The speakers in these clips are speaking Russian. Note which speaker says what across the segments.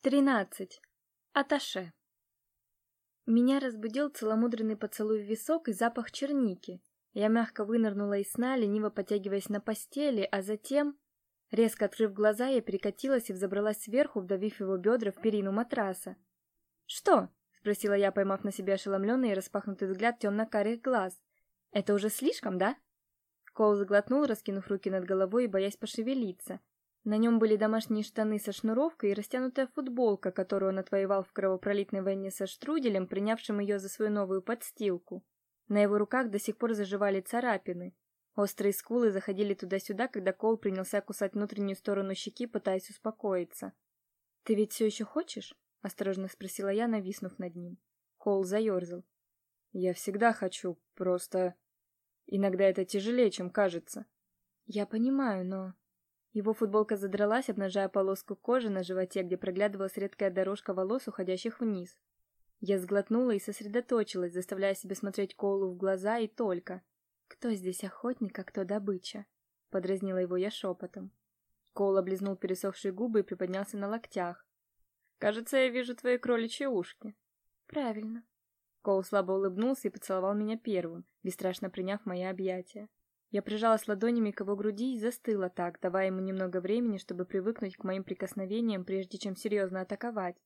Speaker 1: Тринадцать. Аташе. Меня разбудил целомудренный поцелуй в висок и запах черники. Я мягко вынырнула из сна, лениво потягиваясь на постели, а затем, резко открыв глаза, я перекатилась и взобралась сверху, вдавив его бедра в перину матраса. "Что?" спросила я, поймав на себе ошеломленный и распахнутый взгляд темно-карих глаз. "Это уже слишком, да?" Коул заглотнул, раскинув руки над головой и боясь пошевелиться. На нем были домашние штаны со шнуровкой и растянутая футболка, которую он отвоевал в кровопролитной войне со Штруделем, принявшим ее за свою новую подстилку. На его руках до сих пор заживали царапины. Острые скулы заходили туда-сюда, когда Кол принялся кусать внутреннюю сторону щеки, пытаясь успокоиться. "Ты ведь все еще хочешь?" осторожно спросила я, нависнув над ним. Кол заерзал. "Я всегда хочу, просто иногда это тяжелее, чем кажется". "Я понимаю, но его футболка задралась, обнажая полоску кожи на животе, где проглядывалась редкая дорожка волос, уходящих вниз. Я сглотнула и сосредоточилась, заставляя себя смотреть Коулу в глаза и только. Кто здесь охотник, а кто добыча? подразнила его я шепотом. Коул облизнул пересохшие губы и приподнялся на локтях. Кажется, я вижу твои кроличьи ушки. Правильно. Коул слабо улыбнулся и поцеловал меня первым, бесстрашно приняв мои объятия. Я прижалась ладонями к его груди и застыла так, давая ему немного времени, чтобы привыкнуть к моим прикосновениям, прежде чем серьезно атаковать.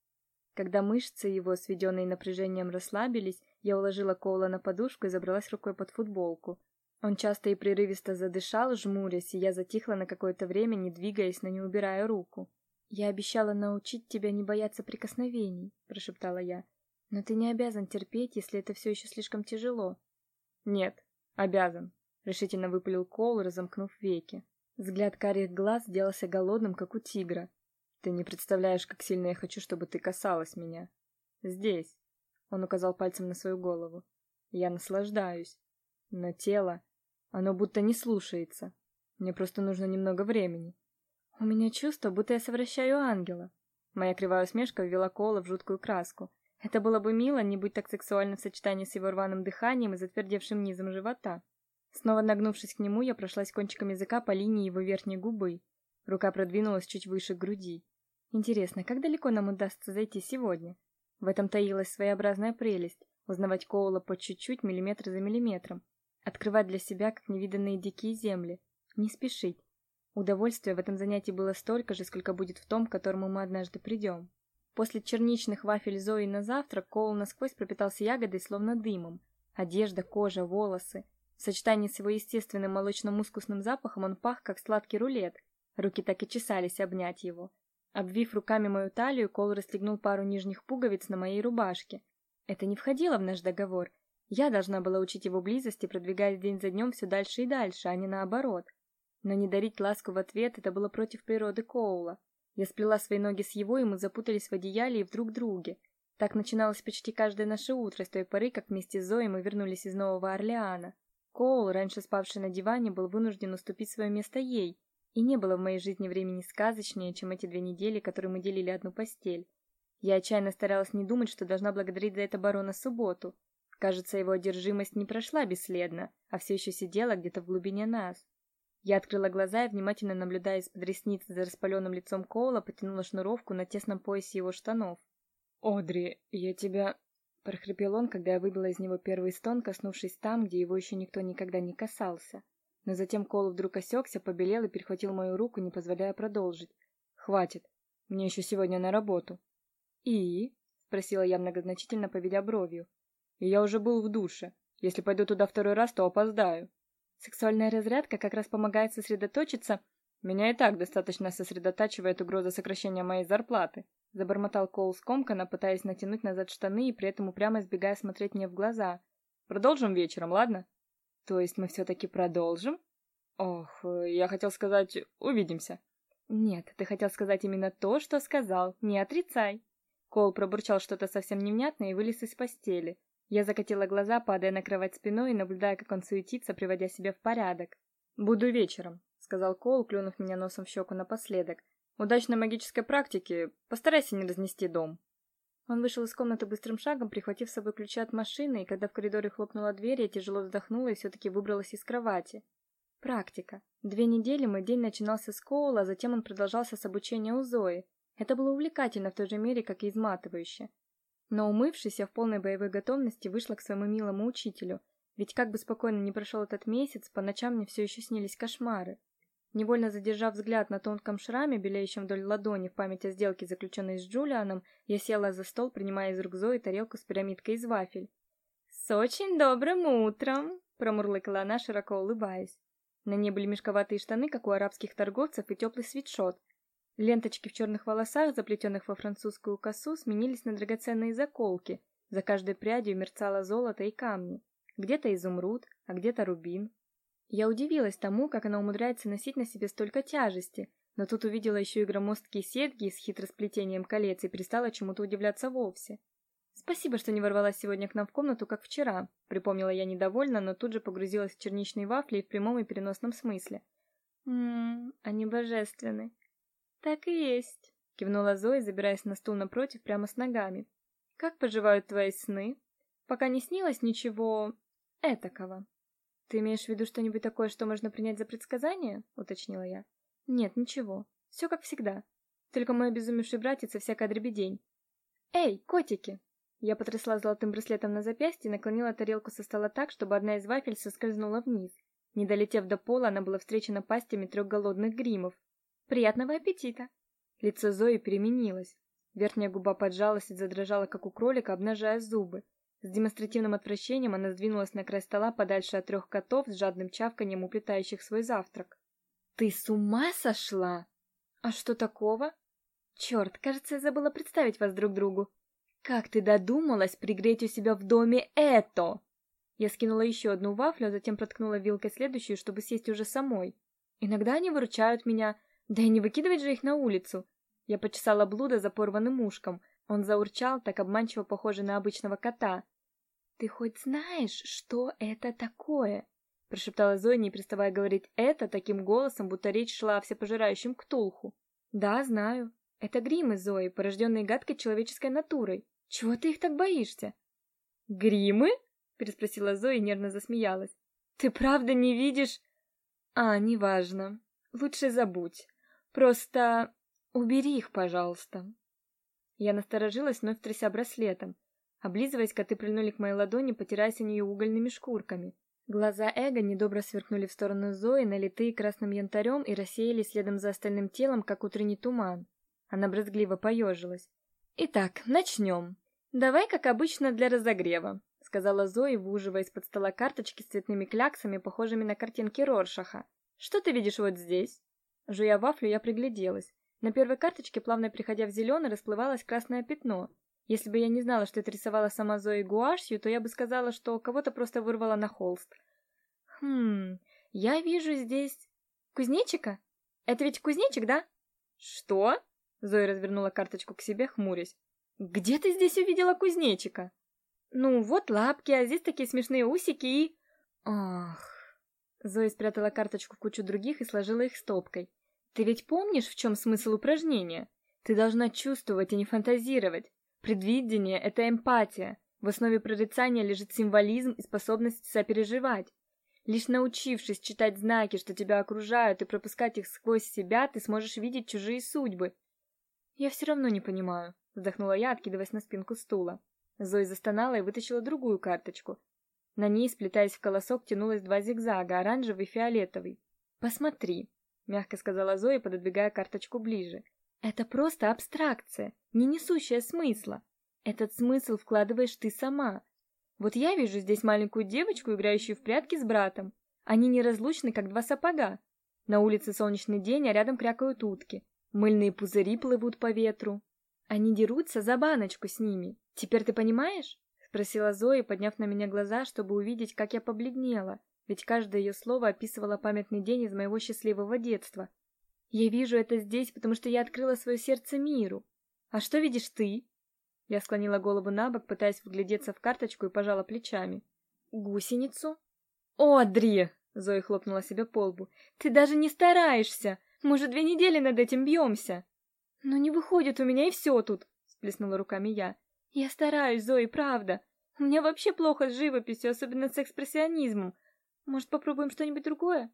Speaker 1: Когда мышцы его, сведенные напряжением, расслабились, я уложила Коула на подушку и забралась рукой под футболку. Он часто и прерывисто задышал, жмурясь, и я затихла на какое-то время, не двигаясь, но не убирая руку. Я обещала научить тебя не бояться прикосновений, прошептала я. Но ты не обязан терпеть, если это все еще слишком тяжело. Нет, обязан, решительно выпалил Кол, разомкнув веки. Взгляд карих глаз сделался голодным, как у тигра. Ты не представляешь, как сильно я хочу, чтобы ты касалась меня. Здесь. Он указал пальцем на свою голову. Я наслаждаюсь. Но тело, оно будто не слушается. Мне просто нужно немного времени. У меня чувство, будто я совращаю ангела. Моя кривая усмешка ввела Кола в жуткую краску. Это было бы мило, не будь так сексуально в сочетании с его рваным дыханием и затвердевшим низом живота. Снова нагнувшись к нему, я прошлась кончиком языка по линии его верхней губы. Рука продвинулась чуть выше груди. Интересно, как далеко нам удастся зайти сегодня? В этом таилась своеобразная прелесть узнавать Коула по чуть-чуть, миллиметр за миллиметром, открывать для себя как невиданные дикие земли, не спешить. Удовольствия в этом занятии было столько же, сколько будет в том, к которому мы однажды придем. После черничных вафель Зои на завтрак Коул насквозь пропитался ягодой, словно дымом. Одежда, кожа, волосы в сочетании с его естественным молочно-мускусным запахом он пах как сладкий рулет. Руки так и чесались обнять его. Обвив руками мою талию, Кол расстегнул пару нижних пуговиц на моей рубашке. Это не входило в наш договор. Я должна была учить его близости, продвигаясь день за днем все дальше и дальше, а не наоборот. Но не дарить ласку в ответ это было против природы Коула. Я сплела свои ноги с его, и мы запутались в одеяле и в друг друге. Так начиналось почти каждое наше утро с той поры, как вместе с Зоей мы вернулись из Нового Орлеана. Коул, раньше спавший на диване, был вынужден уступить свое место ей, и не было в моей жизни времени сказочнее, чем эти две недели, которые мы делили одну постель. Я отчаянно старалась не думать, что должна благодарить за это барона Субботу. Кажется, его одержимость не прошла бесследно, а все еще сидела где-то в глубине нас. Я открыла глаза и внимательно наблюдая из-под ресниц за распаленным лицом Коула, потянула шнуровку на тесном поясе его штанов. "Одри, я тебя прохрипел он, когда я выбила из него первый стон, коснувшись там, где его еще никто никогда не касался. Но затем Кол вдруг осекся, побелел и перехватил мою руку, не позволяя продолжить. Хватит. Мне еще сегодня на работу. И? спросила я многозначительно, поведя бровью. И я уже был в душе. Если пойду туда второй раз, то опоздаю. Сексуальная разрядка как раз помогает сосредоточиться. Меня и так достаточно сосредотачивает угроза сокращения моей зарплаты забормотал Коул скомканно, пытаясь натянуть назад штаны и при этом упрямо избегая смотреть мне в глаза. Продолжим вечером, ладно? То есть мы все таки продолжим? Ох, я хотел сказать, увидимся. Нет, ты хотел сказать именно то, что сказал. Не отрицай. Кол пробурчал что-то совсем невнятное и вылез из постели. Я закатила глаза, падая на кровать спиной и наблюдая, как он суетится, приводя себя в порядок. Буду вечером, сказал Кол, клюнув меня носом в щеку напоследок. Удачной магической практики. Постарайся не разнести дом. Он вышел из комнаты быстрым шагом, прихватив с собой ключи от машины, и когда в коридоре хлопнула дверь, я тяжело вздохнула и все таки выбралась из кровати. Практика. Две недели мой день начинался с Коула, а затем он продолжался с обучения у Зои. Это было увлекательно в той же мере, как и изматывающе. Но умывшись, я в полной боевой готовности вышла к своему милому учителю, ведь как бы спокойно ни прошел этот месяц, по ночам мне все еще снились кошмары. Невольно задержав взгляд на тонком шраме, белеющем вдоль ладони в память о сделке, заключенной с Джулианом, я села за стол, принимая из рук Зои тарелку с пирамидкой из вафель. «С очень добрым утром!» — промурлыкала она, широко улыбаясь. На ней были мешковатые штаны, как у арабских торговцев, и теплый свитшот. Ленточки в черных волосах, заплетенных во французскую косу, сменились на драгоценные заколки. За каждой прядью мерцало золото и камни. Где-то изумруд, а где-то рубин. Я удивилась тому, как она умудряется носить на себе столько тяжести, но тут увидела еще и громоздкие сетки с хитросплетением колец и перестала чему-то удивляться вовсе. Спасибо, что не ворвалась сегодня к нам в комнату, как вчера, припомнила я недовольно, но тут же погрузилась в черничные вафли в прямом и переносном смысле. Мм, они божественны. Так и есть, кивнула Зоя, забираясь на стул напротив прямо с ногами. Как поживают твои сны? Пока не снилось ничего этакого. Ты имеешь в виду что-нибудь такое, что можно принять за предсказание? уточнила я. Нет, ничего. Все как всегда. Только мой обезумевший братец и всякая дребедень. Эй, котики! Я потрясла золотым браслетом на запястье и наклонила тарелку со стола так, чтобы одна из вафель соскользнула вниз. Не долетев до пола, она была встречена пастями трех голодных гримов. Приятного аппетита. Лицо Зои переменилось. Верхняя губа поджалась и задрожала, как у кролика, обнажая зубы. С демонстративным отвращением она сдвинулась на край стола подальше от трех котов с жадным чавканием уплетающих свой завтрак. Ты с ума сошла? А что такого? Черт, кажется, я забыла представить вас друг другу. Как ты додумалась пригреть у себя в доме это? Я скинула еще одну вафлю, а затем проткнула вилкой следующую, чтобы съесть уже самой. Иногда они выручают меня, да и не выкидывать же их на улицу. Я почесала блюдо за порванным ушком. Он заурчал, так обманчиво похожий на обычного кота. Ты хоть знаешь, что это такое? прошептала Зоя, не переставая говорить это таким голосом, будто речь шла о всепожирающем ктулху. Да, знаю. Это гримы Зои, порожденные гадкой человеческой натурой. Чего ты их так боишься? Гримы? переспросила Зоя и нервно засмеялась. Ты правда не видишь? А, неважно. Лучше забудь. Просто убери их, пожалуйста. Я насторожилась, вновь тряся браслетом. Облизываясь, коты прильнули к моей ладони, потираясь о нее угольными шкурками. Глаза Эго недобро сверкнули в сторону Зои, налитые красным янтарем, и рассеялись следом за остальным телом, как утренний туман. Она брезгливо поежилась. «Итак, начнем. Давай, как обычно, для разогрева», — сказала Зои, выуживая из-под стола карточки с цветными кляксами, похожими на картинки Роршаха. «Что ты видишь вот здесь?» Жуя вафлю, я пригляделась. На первой карточке, плавно приходя в зеленый, расплывалось красное пятно — если бы я не знала, что это рисовала сама Зои гуашью, то я бы сказала, что кого-то просто вырвала на холст. Хм, я вижу здесь кузнечика. Это ведь кузнечик, да? Что? Зоя развернула карточку к себе, хмурясь. Где ты здесь увидела кузнечика? Ну, вот лапки, а здесь такие смешные усики и Ах. Зоя спрятала карточку в кучу других и сложила их стопкой. Ты ведь помнишь, в чем смысл упражнения? Ты должна чувствовать, а не фантазировать. Предвидение — это эмпатия. В основе прорицания лежит символизм и способность сопереживать. Лишь научившись читать знаки, что тебя окружают, и пропускать их сквозь себя, ты сможешь видеть чужие судьбы. Я все равно не понимаю, вздохнула я, откидываясь на спинку стула. Зоя застонала и вытащила другую карточку. На ней, сплетаясь в колосок, тянулось два зигзага, оранжевый и фиолетовый. Посмотри, мягко сказала Зоя, пододвигая карточку ближе. Это просто абстракция, не несущая смысла. Этот смысл вкладываешь ты сама. Вот я вижу здесь маленькую девочку, играющую в прятки с братом. Они неразлучны, как два сапога. На улице солнечный день, а рядом крякают утки. Мыльные пузыри плывут по ветру. Они дерутся за баночку с ними. Теперь ты понимаешь? спросила Зоя, подняв на меня глаза, чтобы увидеть, как я побледнела, ведь каждое ее слово описывало памятный день из моего счастливого детства. Я вижу это здесь, потому что я открыла свое сердце миру. А что видишь ты? Я склонила голову набок, пытаясь вглядеться в карточку и пожала плечами. Гусеницу? Одри! Зоя хлопнула себя по лбу. Ты даже не стараешься. Мы уже две недели над этим бьемся. Но не выходит у меня и все тут, сплеснула руками я. Я стараюсь, Зои, правда. У меня вообще плохо с живописью, особенно с экспрессионизмом. Может, попробуем что-нибудь другое?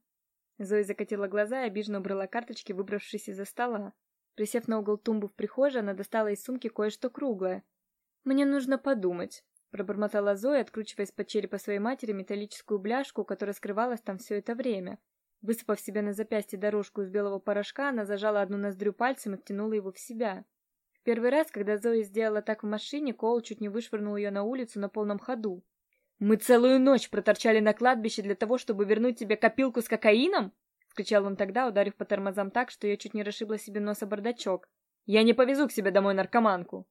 Speaker 1: Зоя закатила глаза и обиженно убрала карточки, выбравшись из-за стола. Присев на угол тумбы в прихожей, она достала из сумки кое-что круглое. Мне нужно подумать, пробормотала Зоя, откручивая из-под черепа своей матери металлическую бляшку, которая скрывалась там все это время. Высыпав себе на запястье дорожку из белого порошка, она зажала одну ноздрю пальцем и втянула его в себя. В первый раз, когда Зоя сделала так в машине, Коул чуть не вышвырнул ее на улицу на полном ходу. Мы целую ночь проторчали на кладбище для того, чтобы вернуть тебе копилку с кокаином? Кричал он тогда, ударив по тормозам так, что я чуть не расшибла себе нос о бардачок. Я не повезу к себе домой наркоманку.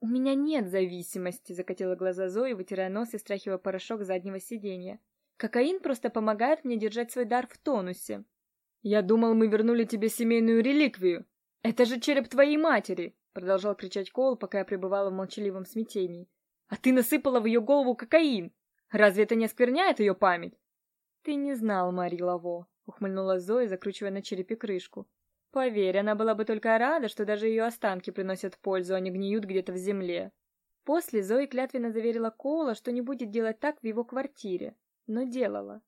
Speaker 1: У меня нет зависимости, закатила глаза Зои, вытирая нос и стряхивая порошок заднего сиденья. Кокаин просто помогает мне держать свой дар в тонусе. Я думал, мы вернули тебе семейную реликвию. Это же череп твоей матери, продолжал кричать Коул, пока я пребывала в молчаливом смятении. А ты насыпала в ее голову кокаин. Разве это не оскверняет ее память? Ты не знал, Мари Лаво, ухмыльнулась Зоя, закручивая на черепе крышку. Поверь, она была бы только рада, что даже ее останки приносят пользу, а не гниют где-то в земле. После Зои клятвенно заверила Коула, что не будет делать так в его квартире, но делала.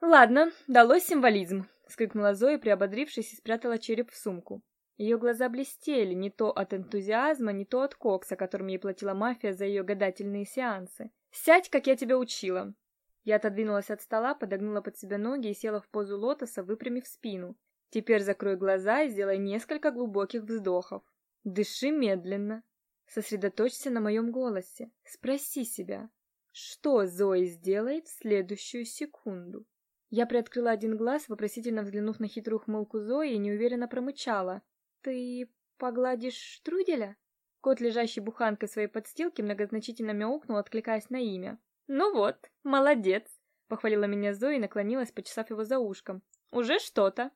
Speaker 1: Ладно, далось символизм, вскрикнула Зоя, приободрившись и спрятала череп в сумку. Ее глаза блестели не то от энтузиазма, не то от кокса, которым ей платила мафия за ее гадательные сеансы. Сядь, как я тебя учила. Я отодвинулась от стола, подогнула под себя ноги и села в позу лотоса, выпрямив спину. Теперь закрой глаза и сделай несколько глубоких вздохов. Дыши медленно. Сосредоточься на моем голосе. Спроси себя, что Зои сделает в следующую секунду. Я приоткрыла один глаз, вопросительно взглянув на хитрую хмылку Зои, и неуверенно промычала: "Ты погладишь штруделя?" Кот, лежащий буханкой своей подстилки, многозначительно мяукнул, откликаясь на имя. "Ну вот, молодец", похвалила меня Зоя и наклонилась, почесав его за ушком. "Уже что-то".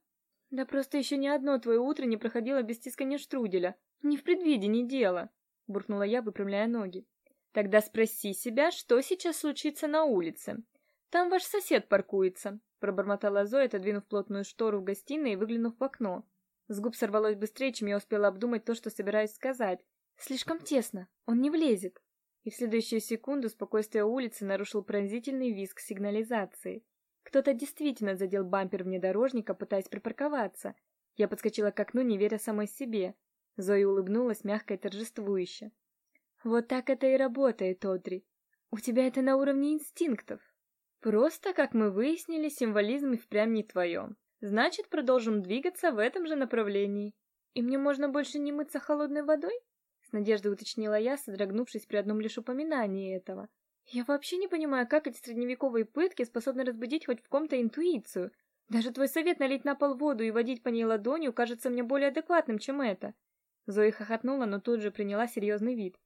Speaker 1: Да просто еще ни одно твое утро не проходило без тискания штруделя. Не в предвидении дело, буркнула я, выпрямляя ноги. Тогда спроси себя, что сейчас случится на улице. Там ваш сосед паркуется, пробормотала Зоя, отодвинув плотную штору в гостиной и выглянув в окно. С губ сорвалось быстрее, чем я успела обдумать то, что собираюсь сказать. Слишком тесно, он не влезет. И в следующую секунду спокойствие улицы нарушил пронзительный визг сигнализации. Кто-то действительно задел бампер внедорожника, пытаясь припарковаться. Я подскочила к окну, не веря самой себе. Зоя улыбнулась мягко и торжествующе. Вот так это и работает, Одри. У тебя это на уровне инстинктов. Просто, как мы выяснили, символизм и впрямь не твое. Значит, продолжим двигаться в этом же направлении. И мне можно больше не мыться холодной водой? С надеждой уточнила я, содрогнувшись при одном лишь упоминании этого. Я вообще не понимаю, как эти средневековые пытки способны разбудить хоть в ком-то интуицию. Даже твой совет налить на пол воду и водить по ней ладонью кажется мне более адекватным, чем это. Зоя хохотнула, но тут же приняла серьезный вид.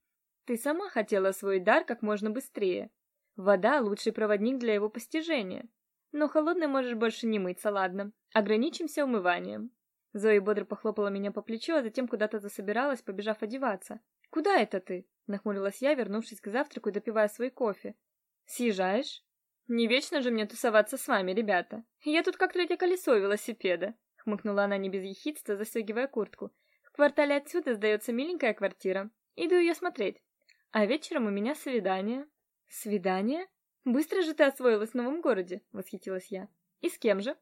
Speaker 1: Ты сама хотела свой дар как можно быстрее. Вода лучший проводник для его постижения. Но холодной можешь больше не мыться, ладно? Ограничимся умыванием. Зоя бодро похлопала меня по плечу, а затем куда-то засобиралась, побежав одеваться. Куда это ты? нахмурилась я, вернувшись к завтраку и допивая свой кофе. Съезжаешь? Не вечно же мне тусоваться с вами, ребята. Я тут как третье колесо велосипеда, хмыкнула она не без ехидства, застегивая куртку. В квартале отсюда сдается миленькая квартира. Иду ее смотреть. А вечером у меня свидание. Свидание? Быстро же ты освоилась в новом городе, восхитилась я. И с кем же?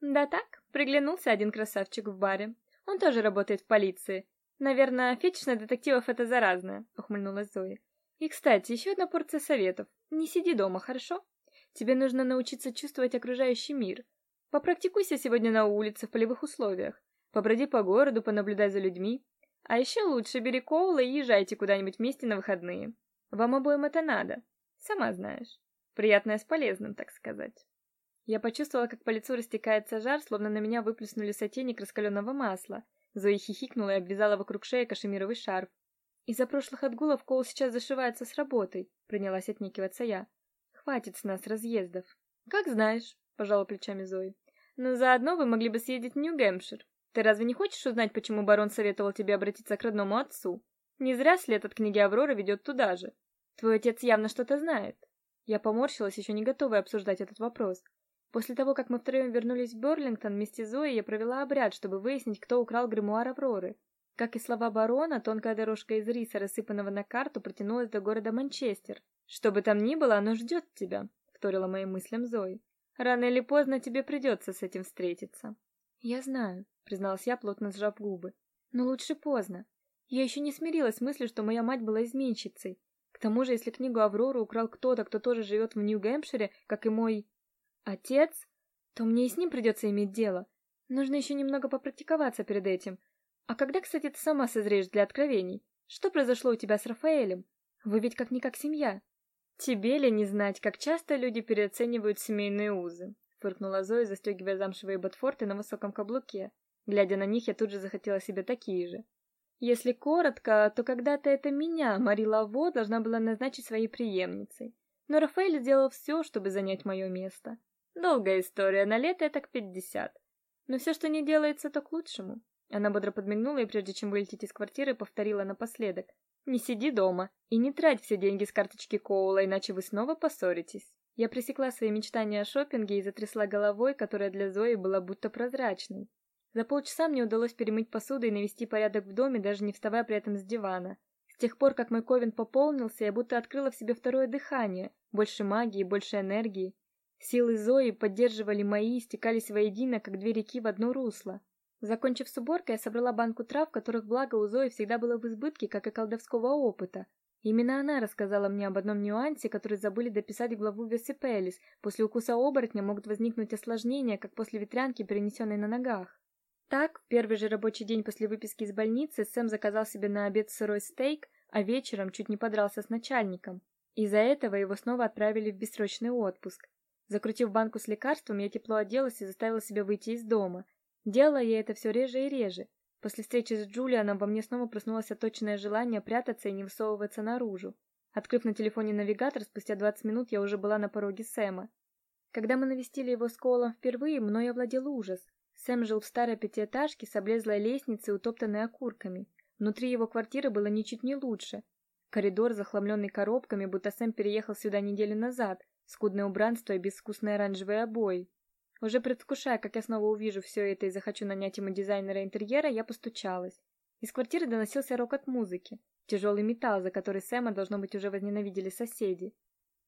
Speaker 1: Да так, приглянулся один красавчик в баре. Он тоже работает в полиции. Наверное, фетиш на детективов это заразное, ухмыльнулась Зоя. И, кстати, еще одна порция советов. Не сиди дома, хорошо? Тебе нужно научиться чувствовать окружающий мир. Попрактикуйся сегодня на улице в полевых условиях. Поброди по городу, понаблюдай за людьми. А еще лучше бери Коула и езжайте куда-нибудь вместе на выходные. Вам обоим это надо. Сама знаешь. Приятное с полезным, так сказать. Я почувствовала, как по лицу растекается жар, словно на меня выплеснули сотейник раскаленного масла. Зои хихикнула и обвязала вокруг шеи кашемировый шарф. Из-за прошлых отгулов Коул сейчас зашивается с работой, принялась отнекиваться я. Хватит с нас разъездов. Как знаешь, пожала плечами Зои. Но заодно вы могли бы съездить в Нью-Гэмпшир. Ты разве не хочешь узнать, почему барон советовал тебе обратиться к родному отцу? Не зря след от книги Авроры ведет туда же. Твой отец явно что-то знает. Я поморщилась, еще не готовая обсуждать этот вопрос. После того, как мы втроем вернулись в Берлингтон вместе с Зоей, я провела обряд, чтобы выяснить, кто украл гримуар Авроры. Как и слова барона, тонкая дорожка из риса, рассыпанного на карту, протянулась до города Манчестер. Что бы там ни было, оно ждет тебя, вторила моим мыслям Зои. Рано или поздно тебе придется с этим встретиться. Я знаю, призналась я, плотно сжав губы. Но лучше поздно. Я еще не смирилась с мыслью, что моя мать была изменщицей. К тому же, если книгу Авроры украл кто-то, кто тоже живет в Нью-Гэмпшире, как и мой отец, то мне и с ним придется иметь дело. Нужно еще немного попрактиковаться перед этим. А когда, кстати, ты сама созреешь для откровений? Что произошло у тебя с Рафаэлем? Вы ведь как-никак семья. Тебе ли не знать, как часто люди переоценивают семейные узы? Фыркнула Зоя, застегивая замшевые ботфорты на высоком каблуке. Глядя на них, я тут же захотела себе такие же. Если коротко, то когда-то это меня, Мари Лаво, должна была назначить своей преемницей. Но Рафаэль сделал все, чтобы занять мое место. Долгая история, на лето к пятьдесят. Но все, что не делается, то к лучшему. Она бодро подмигнула и прежде чем вылететь из квартиры, повторила напоследок: "Не сиди дома и не трать все деньги с карточки Коула, иначе вы снова поссоритесь". Я пресекла свои мечтания о шопинге и затрясла головой, которая для Зои была будто прозрачной. За полчаса мне удалось перемыть посуду и навести порядок в доме, даже не вставая при этом с дивана. С тех пор, как мой ковен пополнился, я будто открыла в себе второе дыхание, больше магии, больше энергии. Силы Зои поддерживали мои стекались воедино, как две реки в одно русло. Закончив с уборкой, я собрала банку трав, которых благо у Зои всегда было в избытке, как и колдовского опыта. Именно она рассказала мне об одном нюансе, который забыли дописать в главу Весипелис. После укуса оборотня могут возникнуть осложнения, как после ветрянки, перенесенной на ногах. Так, в первый же рабочий день после выписки из больницы Сэм заказал себе на обед сырой стейк, а вечером чуть не подрался с начальником. Из-за этого его снова отправили в бессрочный отпуск. Закрутив банку с лекарством, я тепло оделась и заставила себя выйти из дома. Делала я это все реже и реже. После встречи с Джулианом во мне снова проснулось оточенное желание прятаться и не высовываться наружу. Открыв на телефоне навигатор, спустя 20 минут я уже была на пороге Сэма. Когда мы навестили его с Коулом впервые, мной овладел ужас. Сэм жил в старой пятиэтажке с облезлой лестницей, утоптанной окурками. Внутри его квартиры было ничуть не лучше. Коридор, захламленный коробками, будто Сэм переехал сюда неделю назад. Скудное убранство и безвкусные оранжевые обои. Уже предвкушая, как я снова увижу все это и захочу нанять ему дизайнера интерьера, я постучалась. Из квартиры доносился рокот музыки, тяжелый металл, за который Сэма должно быть уже возненавидели соседи.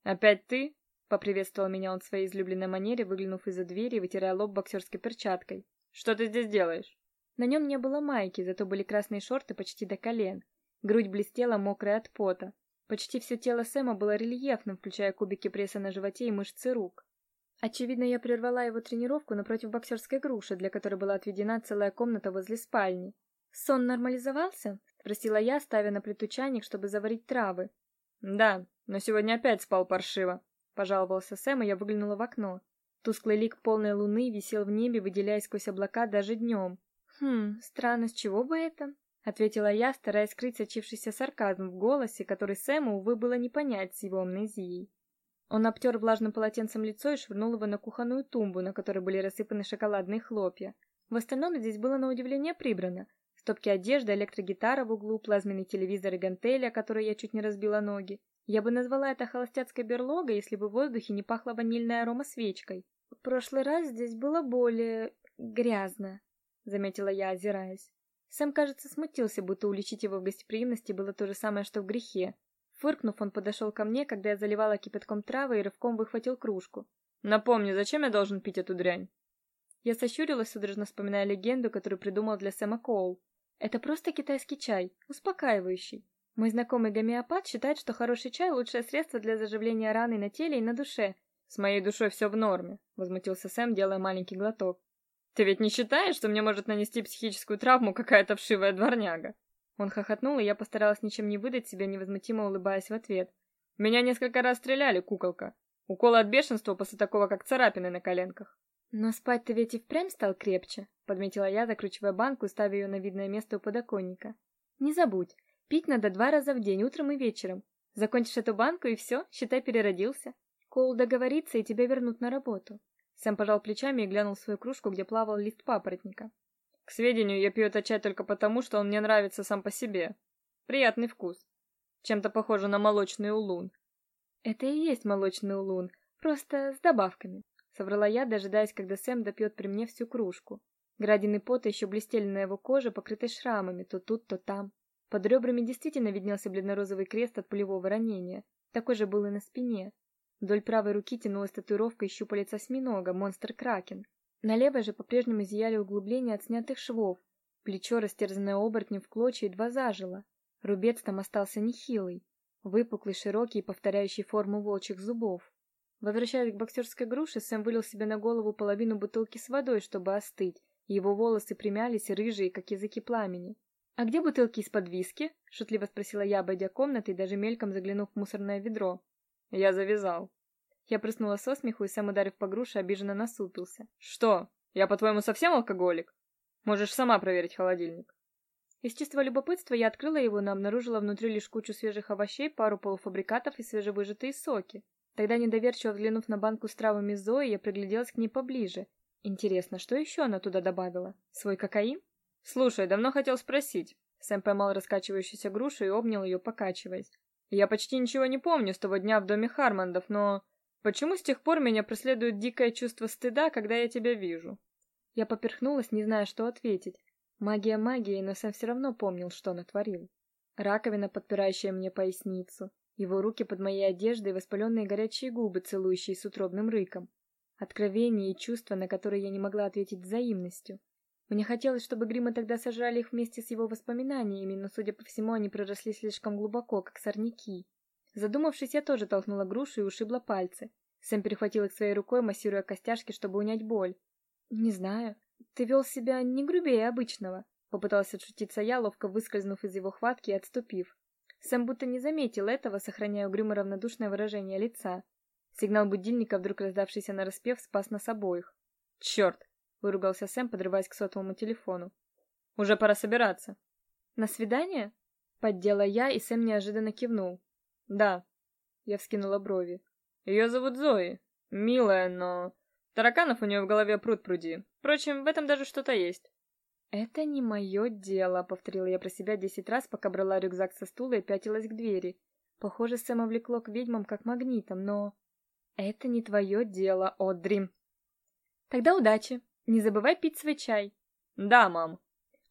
Speaker 1: "Опять ты?" Поприветствовал меня он в своей излюбленной манере, выглянув из-за двери и вытирая лоб боксерской перчаткой. Что ты здесь делаешь? На нем не было майки, зато были красные шорты почти до колен. Грудь блестела, мокрая от пота. Почти все тело Сэма было рельефным, включая кубики пресса на животе и мышцы рук. Очевидно, я прервала его тренировку напротив боксерской груши, для которой была отведена целая комната возле спальни. Сон нормализовался? спросила я, ставя на плиту чайник, чтобы заварить травы. Да, но сегодня опять спал паршиво, пожаловался Сэм, и я выглянула в окно. Тусклый лик полной луны висел в небе, выделяясь сквозь облака даже днем. Хм, странно, с чего бы это? Ответила я, стараясь скрыть сочившийся сарказм в голосе, который Сэму увы было не понять с его амнезией. Он обтер влажным полотенцем лицо и швырнул его на кухонную тумбу, на которой были рассыпаны шоколадные хлопья. В остальном здесь было на удивление прибрано. Стопки одежды, электрогитара в углу, плазменный телевизор и гантели, о которой я чуть не разбила ноги. Я бы назвала это холостяцкой берлогой, если бы в воздухе не пахло ванильной арома свечкой. В прошлый раз здесь было более грязно, заметила я, озираясь. Сэм, кажется, смутился, будто уличить его в гостеприимности было то же самое, что в грехе. Фыркнув, он подошел ко мне, когда я заливала кипятком травы и рывком выхватил кружку. Напомни, зачем я должен пить эту дрянь? Я сощурилась, судорожно вспоминая легенду, которую придумал для Сэма Коул. Это просто китайский чай, успокаивающий. Мой знакомый гомеопат считает, что хороший чай лучшее средство для заживления раны на теле и на душе. С моей душой все в норме, возмутился Сэм, делая маленький глоток. Ты ведь не считаешь, что мне может нанести психическую травму какая-то вшивая дворняга? Он хохотнул, и я постаралась ничем не выдать себя, невозмутимо улыбаясь в ответ. Меня несколько раз стреляли, куколка. Уколы от бешенства после такого, как царапины на коленках. Но спать ты ведь и впрямь стал крепче, подметила я, закручивая банку и ставя ее на видное место у подоконника. Не забудь, пить надо два раза в день, утром и вечером. Закончишь эту банку и все, считай, переродился. Коул договорится, и тебя вернут на работу. Сэм пожал плечами и глянул в свою кружку, где плавал лист папоротника. К сведению, я пью этот чай только потому, что он мне нравится сам по себе. Приятный вкус. Чем-то похоже на молочный улун. Это и есть молочный улун, просто с добавками. Соврала я, дожидаясь, когда Сэм допьет при мне всю кружку. Градины пота еще блестели на его коже, покрытой шрамами, то тут, то там. Под ребрами действительно виднелся бледно-розовый крест от пулевого ранения. Такой же был и на спине. Вдоль правой руки тянулась татуировка из щупалец осьминога, монстр Кракен. На левой же по-прежнему зияли углубления от снятых швов. Плечо, растерзанное оборотнем в клочья, едва зажило. Рубец там остался нехилый, выпуклый, широкий и повторяющий форму волчьих зубов. Возвращаясь к боксерской груше, Сэм вылил себе на голову половину бутылки с водой, чтобы остыть. Его волосы примялись, рыжие, как языки пламени. «А где бутылки из-под виски?» — шутливо спросила я, обойдя комнаты и даже мельком заглянув в мусорное ведро. «Я завязал». Я прыснула со смеху, и Сэм, ударив по груше, обиженно насупился. «Что? Я, по-твоему, совсем алкоголик? Можешь сама проверить холодильник». Из чистого любопытства я открыла его, но обнаружила внутри лишь кучу свежих овощей, пару полуфабрикатов и свежевыжатые соки. Тогда, недоверчиво взглянув на банку с травами Зои, я пригляделась к ней поближе. Интересно, что еще она туда добавила? Свой кокаин? Слушай, давно хотел спросить. Сэм поймал раскачивающуюся грушу и обнял ее, покачиваясь. Я почти ничего не помню с того дня в доме Хармондов, но почему с тех пор меня преследует дикое чувство стыда, когда я тебя вижу? Я поперхнулась, не зная, что ответить. Магия магией, но Сэм все равно помнил, что натворил. Раковина, подпирающая мне поясницу, его руки под моей одеждой воспаленные горячие губы, целующие с утробным рыком. Откровение и чувства, на которые я не могла ответить взаимностью. Мне хотелось, чтобы гримы тогда сожрали их вместе с его воспоминаниями, но, судя по всему, они проросли слишком глубоко, как сорняки. Задумавшись, я тоже толкнула грушу и ушибла пальцы. Сэм перехватил их своей рукой, массируя костяшки, чтобы унять боль. «Не знаю. Ты вел себя не грубее обычного», — попыталась отшутиться я, ловко выскользнув из его хватки и отступив. Сэм будто не заметил этого, сохраняя угрюмо равнодушное выражение лица. Сигнал будильника, вдруг раздавшийся на распев, спас нас обоих. «Черт!» — выругался Сэм, подрываясь к сотовому телефону. «Уже пора собираться». «На свидание?» — поддела я, и Сэм неожиданно кивнул. «Да». Я вскинула брови. «Ее зовут Зои. Милая, но... Тараканов у нее в голове пруд пруди. Впрочем, в этом даже что-то есть. Это не мое дело, повторила я про себя десять раз, пока брала рюкзак со стула и пятилась к двери. Похоже, Сэма влекло к ведьмам как магнитом, но это не твое дело, Одри. Тогда удачи. Не забывай пить свой чай. Да, мам.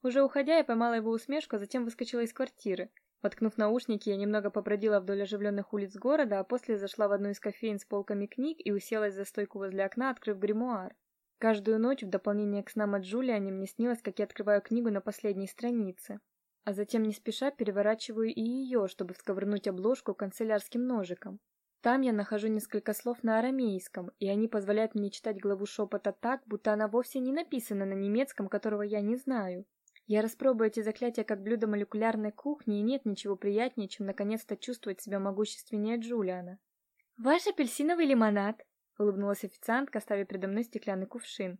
Speaker 1: Уже уходя, я поймала его усмешку, затем выскочила из квартиры. Воткнув наушники, я немного побродила вдоль оживленных улиц города, а после зашла в одну из кофеин с полками книг и уселась за стойку возле окна, открыв гримуар. Каждую ночь в дополнение к снам от Джулиани мне снилось, как я открываю книгу на последней странице, а затем не спеша переворачиваю и ее, чтобы всковырнуть обложку канцелярским ножиком. Там я нахожу несколько слов на арамейском, и они позволяют мне читать главу шепота так, будто она вовсе не написана на немецком, которого я не знаю. Я распробую эти заклятия как блюдо молекулярной кухни, и нет ничего приятнее, чем наконец-то чувствовать себя могущественнее Джулиана. «Ваш апельсиновый лимонад!» улыбнулась официантка, ставя передо мной стеклянный кувшин.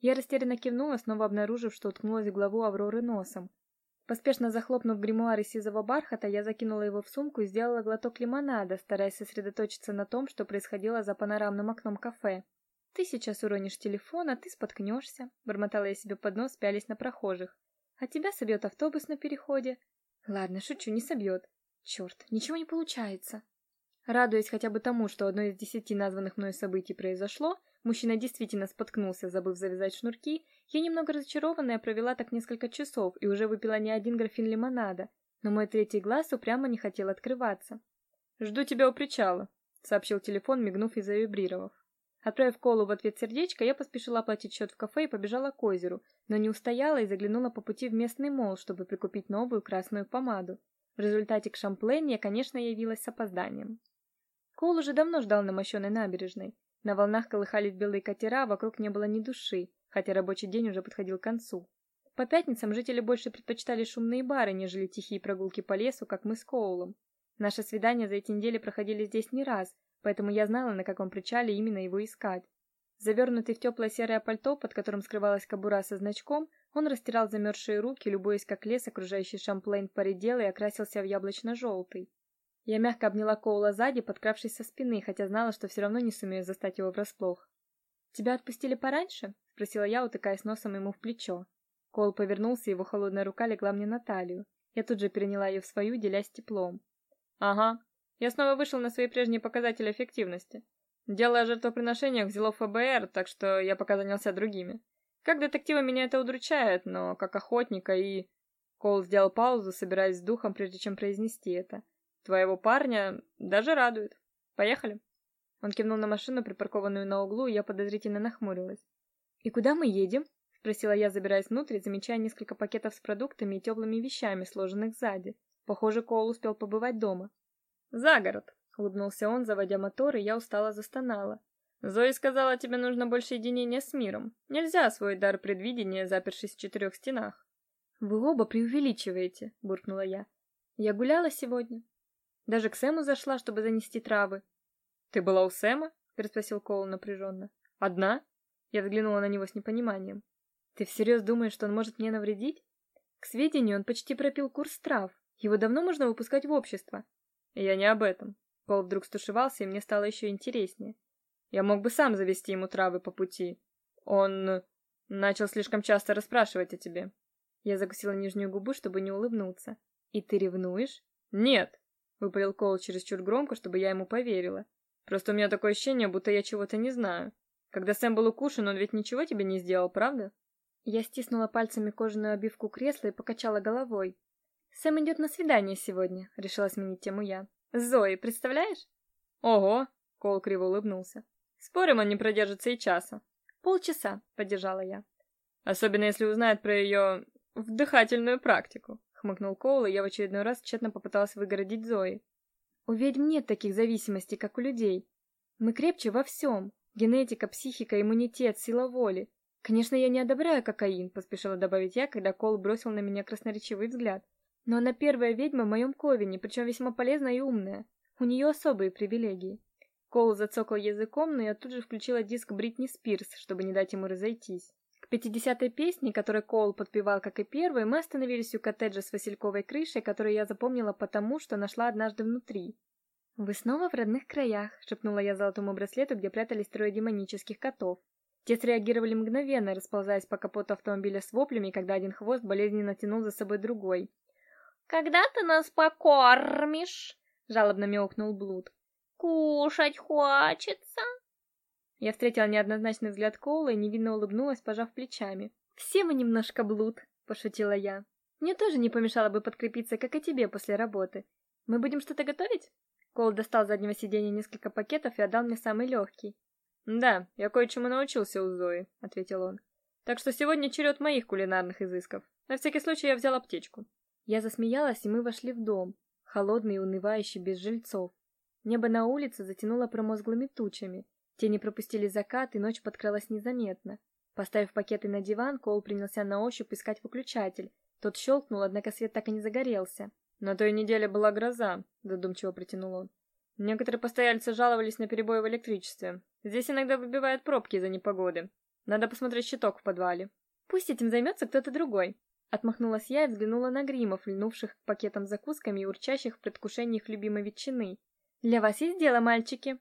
Speaker 1: Я растерянно кивнула, снова обнаружив, что уткнулась в главу Авроры носом. Поспешно захлопнув гримуар из сизого бархата, я закинула его в сумку и сделала глоток лимонада, стараясь сосредоточиться на том, что происходило за панорамным окном кафе. Ты сейчас уронишь телефон, а ты споткнешься», — бормотала я себе под нос, пялись на прохожих. А тебя собьет автобус на переходе. Ладно, шучу, не собьет. Черт, ничего не получается. Радуясь хотя бы тому, что одно из десяти названных мной событий произошло, мужчина действительно споткнулся, забыв завязать шнурки, я немного разочарованная провела так несколько часов и уже выпила не один графин лимонада, но мой третий глаз упрямо не хотел открываться. «Жду тебя у причала», — сообщил телефон, мигнув и завибрировав. Отправив Колу в ответ сердечко, я поспешила оплатить счет в кафе и побежала к озеру, но не устояла и заглянула по пути в местный молл, чтобы прикупить новую красную помаду. В результате к Шамплен я, конечно, явилась с опозданием. Кол уже давно ждал на мощенной набережной. На волнах колыхались белые катера, а вокруг не было ни души, хотя рабочий день уже подходил к концу. По пятницам жители больше предпочитали шумные бары, нежели тихие прогулки по лесу, как мы с Коулом. Наши свидания за эти недели проходили здесь не раз, поэтому я знала, на каком причале именно его искать. Завернутый в теплое серое пальто, под которым скрывалась кобура со значком, он растирал замерзшие руки, любуясь, как лес, окружающий Шамплейн, поредел и окрасился в яблочно-желтый. Я мягко обняла Коула сзади, подкравшись со спины, хотя знала, что все равно не сумею застать его врасплох. «Тебя отпустили пораньше?» — спросила я, утыкаясь носом ему в плечо. Коул повернулся, его холодная рука легла мне на талию. Я тут же переняла ее в свою, делясь теплом. «Ага. Я снова вышел на свои прежние показатели эффективности. Дело о жертвоприношениях взяло ФБР, так что я пока занялся другими. Как детектива меня это удручает, но как охотника и...» Коул сделал паузу, собираясь с духом, прежде чем произнести это. Твоего парня даже радует. Поехали. Он кивнул на машину, припаркованную на углу, и я подозрительно нахмурилась. И куда мы едем? спросила я, забираясь внутрь, замечая несколько пакетов с продуктами и теплыми вещами, сложенных сзади. Похоже, Коул успел побывать дома. За город, улыбнулся он, заводя мотор, и я устало застонала. Зои сказала, тебе нужно больше единения с миром. Нельзя свой дар предвидения, запершись в четырех стенах. Вы оба преувеличиваете, буркнула я. Я гуляла сегодня. Даже к Сэму зашла, чтобы занести травы. Ты была у Сэма? переспросил Коул напряженно. Одна? Я взглянула на него с непониманием. Ты всерьез думаешь, что он может мне навредить? К сведению, он почти пропил курс трав. Его давно можно выпускать в общество. Я не об этом. Пол вдруг стушевался, и мне стало еще интереснее. Я мог бы сам завести ему травы по пути. Он начал слишком часто расспрашивать о тебе. Я закусила нижнюю губу, чтобы не улыбнуться. И ты ревнуешь? Нет, выпалил Кол чересчур громко, чтобы я ему поверила. Просто у меня такое ощущение, будто я чего-то не знаю. Когда Сэм был укушен, он ведь ничего тебе не сделал, правда? Я стиснула пальцами кожаную обивку кресла и покачала головой. Сэм идет на свидание сегодня, решила сменить тему я. С Зоей, представляешь? Ого, Кол криво улыбнулся. Спорим, он не продержится и часа. Полчаса, поддержала я. Особенно если узнает про ее вдыхательную практику, хмыкнул Коул, и я в очередной раз тщетно попыталась выгородить Зои. У ведьм нет таких зависимостей, как у людей. Мы крепче во всем. Генетика, психика, иммунитет, сила воли. Конечно, я не одобряю кокаин, поспешила добавить я, когда Кол бросил на меня красноречивый взгляд. Но она первая ведьма в моем ковине, причем весьма полезная и умная. У нее особые привилегии. Кол зацокал языком, но я тут же включила диск Бритни Спирс, чтобы не дать ему разойтись. К пятидесятой песне, которой Коул подпевал, как и первой, мы остановились у коттеджа с васильковой крышей, которую я запомнила потому, что нашла однажды внутри. «Вы снова в родных краях», — шепнула я золотому браслету, где прятались трое демонических котов. Те среагировали мгновенно, расползаясь по капоту автомобиля с воплями, когда один хвост болезненно тянул за собой другой.
Speaker 2: «Когда ты нас покормишь?» — жалобно мяукнул Блуд. Кушать хочется?
Speaker 1: Я встретила неоднозначный взгляд Коула и невинно улыбнулась, пожав плечами. Все мы немножко блуд, пошутила я. Мне тоже не помешало бы подкрепиться, как и тебе после работы. Мы будем что-то готовить? Коул достал с заднего сиденья несколько пакетов и отдал мне самый легкий. Да, я кое-чему научился у Зои, ответил он. Так что сегодня черед моих кулинарных изысков. На всякий случай я взял аптечку. Я засмеялась, и мы вошли в дом, холодный и унывающий без жильцов. Небо на улице затянуло промозглыми тучами. Тени пропустили закат, и ночь подкралась незаметно. Поставив пакеты на диван, Коул принялся на ощупь искать выключатель. Тот щелкнул, однако свет так и не загорелся. На той неделе была гроза, задумчиво протянул он. Некоторые постояльцы жаловались на перебои в электричестве. Здесь иногда выбивают пробки из-за непогоды. Надо посмотреть щиток в подвале. Пусть этим займется кто-то другой. Отмахнулась я и взглянула на гримов, льнувших к пакетам с закусками и урчащих в предвкушении их любимой ветчины. Для вас есть дело, мальчики?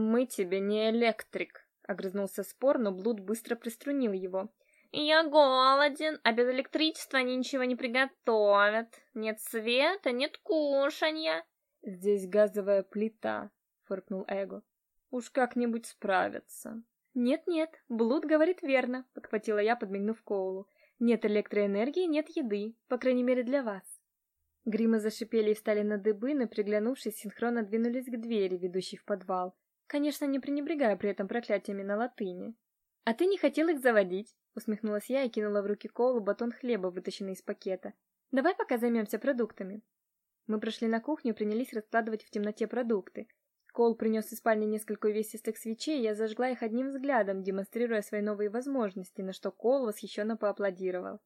Speaker 1: Мы тебе не электрик, огрызнулся спор, но Блуд быстро приструнил его.
Speaker 2: Я голоден, а без электричества они ничего не приготовят. Нет света, нет кушанья.
Speaker 1: Здесь газовая плита, фыркнул Эго. Уж как-нибудь справятся. Нет-нет, Блуд говорит верно, подхватила я, подмигнув Коулу. Нет электроэнергии, нет еды, по крайней мере для вас. Гримы зашипели и встали на дыбы, но приглянувшись, синхронно двинулись к двери, ведущей в подвал. Конечно, не пренебрегая при этом проклятиями на латыни. А ты не хотел их заводить, усмехнулась я и кинула в руки Колу батон хлеба, вытащенный из пакета. Давай пока займемся продуктами. Мы прошли на кухню и принялись раскладывать в темноте продукты. Кол принес из спальни несколько увесистых свечей, и я зажгла их одним взглядом, демонстрируя свои новые возможности, на что Кол восхищенно поаплодировал.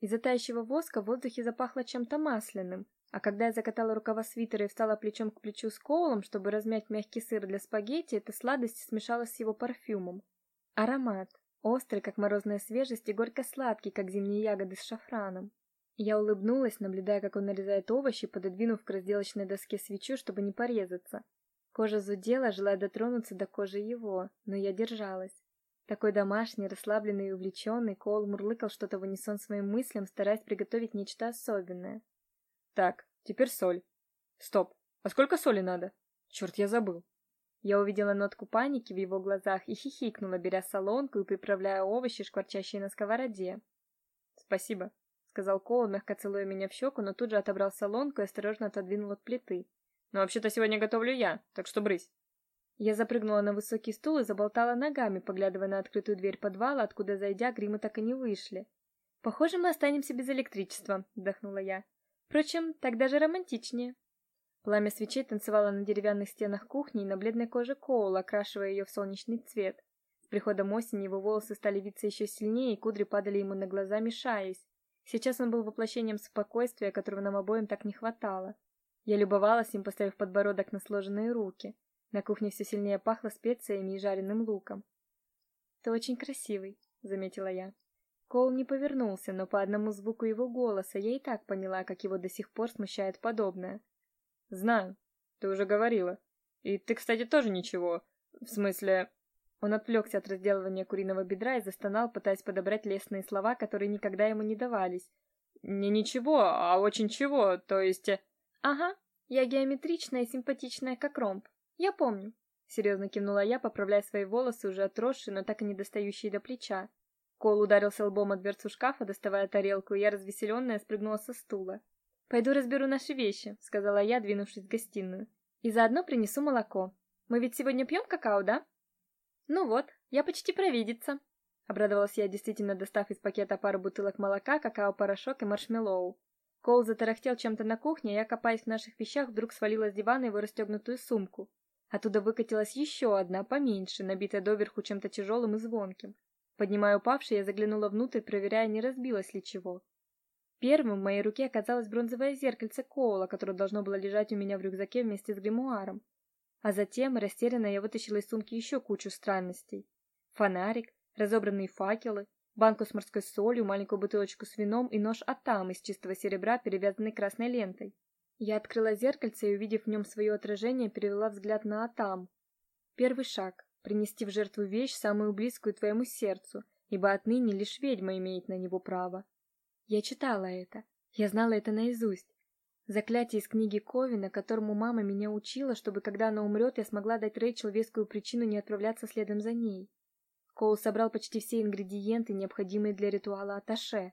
Speaker 1: Из-за тающего воска в воздухе запахло чем-то масляным, а когда я закатала рукава свитера и встала плечом к плечу с Коулом, чтобы размять мягкий сыр для спагетти, эта сладость смешалась с его парфюмом. Аромат, острый, как морозная свежесть, и горько-сладкий, как зимние ягоды с шафраном. Я улыбнулась, наблюдая, как он нарезает овощи, пододвинув к разделочной доске свечу, чтобы не порезаться. Кожа зудела, желая дотронуться до кожи его, но я держалась. Такой домашний, расслабленный и увлеченный, Коул мурлыкал что-то в унисон своим мыслям, стараясь приготовить нечто особенное. Так, теперь соль. Стоп. А сколько соли надо? Черт, я забыл. Я увидела нотку паники в его глазах и хихикнула, беря солонку и приправляя овощи, шкварчащие на сковороде. Спасибо, сказал Коул, мягко целуя меня в щеку, но тут же отобрал солонку и осторожно отодвинул от плиты. Но вообще-то сегодня готовлю я, так что брысь. Я запрыгнула на высокий стул и заболтала ногами, поглядывая на открытую дверь подвала, откуда зайдя, гримы так и не вышли. Похоже, мы останемся без электричества, вздохнула я. Впрочем, так даже романтичнее. Пламя свечей танцевало на деревянных стенах кухни и на бледной коже Коула, окрашивая ее в солнечный цвет. С приходом осени его волосы стали виться еще сильнее, и кудри падали ему на глаза, мешаясь. Сейчас он был воплощением спокойствия, которого нам обоим так не хватало. Я любовалась им, поставив подбородок на сложенные руки. На кухне все сильнее пахло специями и жареным луком. "Ты очень красивый", заметила я. Коул не повернулся, но по одному звуку его голоса я и так поняла, как его до сих пор смущает подобное.
Speaker 3: "Знаю, ты уже говорила. И ты, кстати, тоже ничего. В смысле, он отвлекся от разделывания куриного бедра и застонал, пытаясь подобрать лестные слова, которые никогда ему не давались. Не ничего, а очень чего, то есть
Speaker 1: Ага, я геометричная и симпатичная, как ромб. Я помню, серьезно кивнула я, поправляя свои волосы, уже отросшие, но так и не достающие до плеча. Кол ударился лбом о дверцу шкафа, доставая тарелку, и я развеселенная спрыгнула со стула. Пойду разберу наши вещи, сказала я, двинувшись в гостиную. И заодно принесу молоко. Мы ведь сегодня пьем какао, да? Ну вот, я почти провидица. Обрадовалась я, действительно достав из пакета пару бутылок молока, какао-порошок и маршмеллоу. Кол затарахтел чем-то на кухне, а я, копаясь в наших вещах, вдруг свалила с дивана его расстегнутую сумку. Оттуда выкатилась еще одна, поменьше, набитая доверху чем-то тяжелым и звонким. Поднимая упавшее, я заглянула внутрь, проверяя, не разбилось ли чего. Первым в моей руке оказалось бронзовое зеркальце Коула, которое должно было лежать у меня в рюкзаке вместе с гримуаром. А затем, растерянно, я вытащила из сумки еще кучу странностей. Фонарик, разобранные факелы, банку с морской солью, маленькую бутылочку с вином и нож Атам из чистого серебра, перевязанный красной лентой. Я открыла зеркальце и, увидев в нем свое отражение, перевела взгляд на Атам. Первый шаг принести в жертву вещь, самую близкую твоему сердцу, ибо отныне лишь ведьма имеет на него право. Я читала это. Я знала это наизусть. Заклятие из книги Ковина, которому мама меня учила, чтобы когда она умрет, я смогла дать Рэйчел вескую причину не отправляться следом за ней. Коул собрал почти все ингредиенты, необходимые для ритуала Аташе.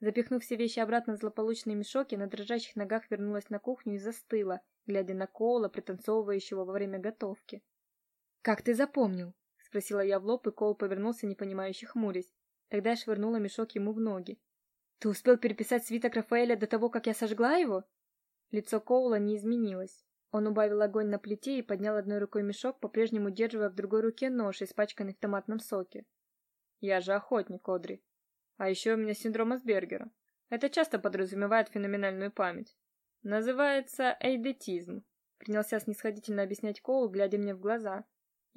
Speaker 1: Запихнув все вещи обратно в злополучный мешок, я на дрожащих ногах вернулась на кухню и застыла, глядя на Коула, пританцовывающего во время готовки. «Как ты запомнил?» — спросила я в лоб, и Коул повернулся, непонимающе хмурясь. Тогда я швырнула мешок ему в ноги. «Ты успел переписать свиток Рафаэля до того, как я сожгла его?» Лицо Коула не изменилось. Он убавил огонь на плите и поднял одной рукой мешок, по-прежнему удерживая в другой руке нож, испачканный в томатном соке.
Speaker 3: «Я же охотник, Одри. А еще у меня синдром Асбергера. Это часто подразумевает феноменальную память. Называется эйдетизм», — принялся снисходительно объяснять Коул, глядя мне в глаза.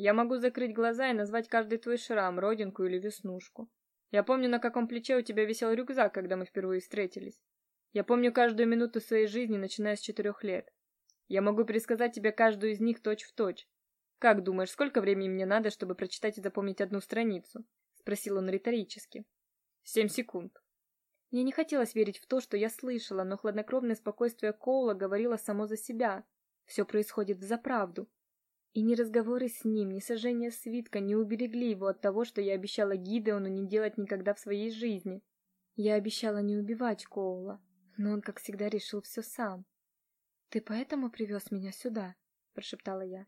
Speaker 3: «Я могу закрыть глаза и назвать каждый твой шрам, родинку или веснушку. Я помню, на каком плече у тебя висел рюкзак, когда мы впервые встретились. Я помню каждую минуту своей жизни, начиная с четырех лет. Я могу пересказать тебе каждую из них точь-в-точь. Как думаешь, сколько времени мне надо, чтобы прочитать и запомнить одну страницу? спросил он риторически. Семь секунд.
Speaker 1: Мне не хотелось верить в то, что я слышала, но хладнокровное спокойствие Коула говорило само за себя. Все происходит в заправду. И ни разговоры с ним, ни сожжение свитка не уберегли его от того, что я обещала Гидеону не делать никогда в своей жизни. Я обещала не убивать Коула, но он, как всегда, решил все сам. Ты поэтому привез меня сюда, прошептала я.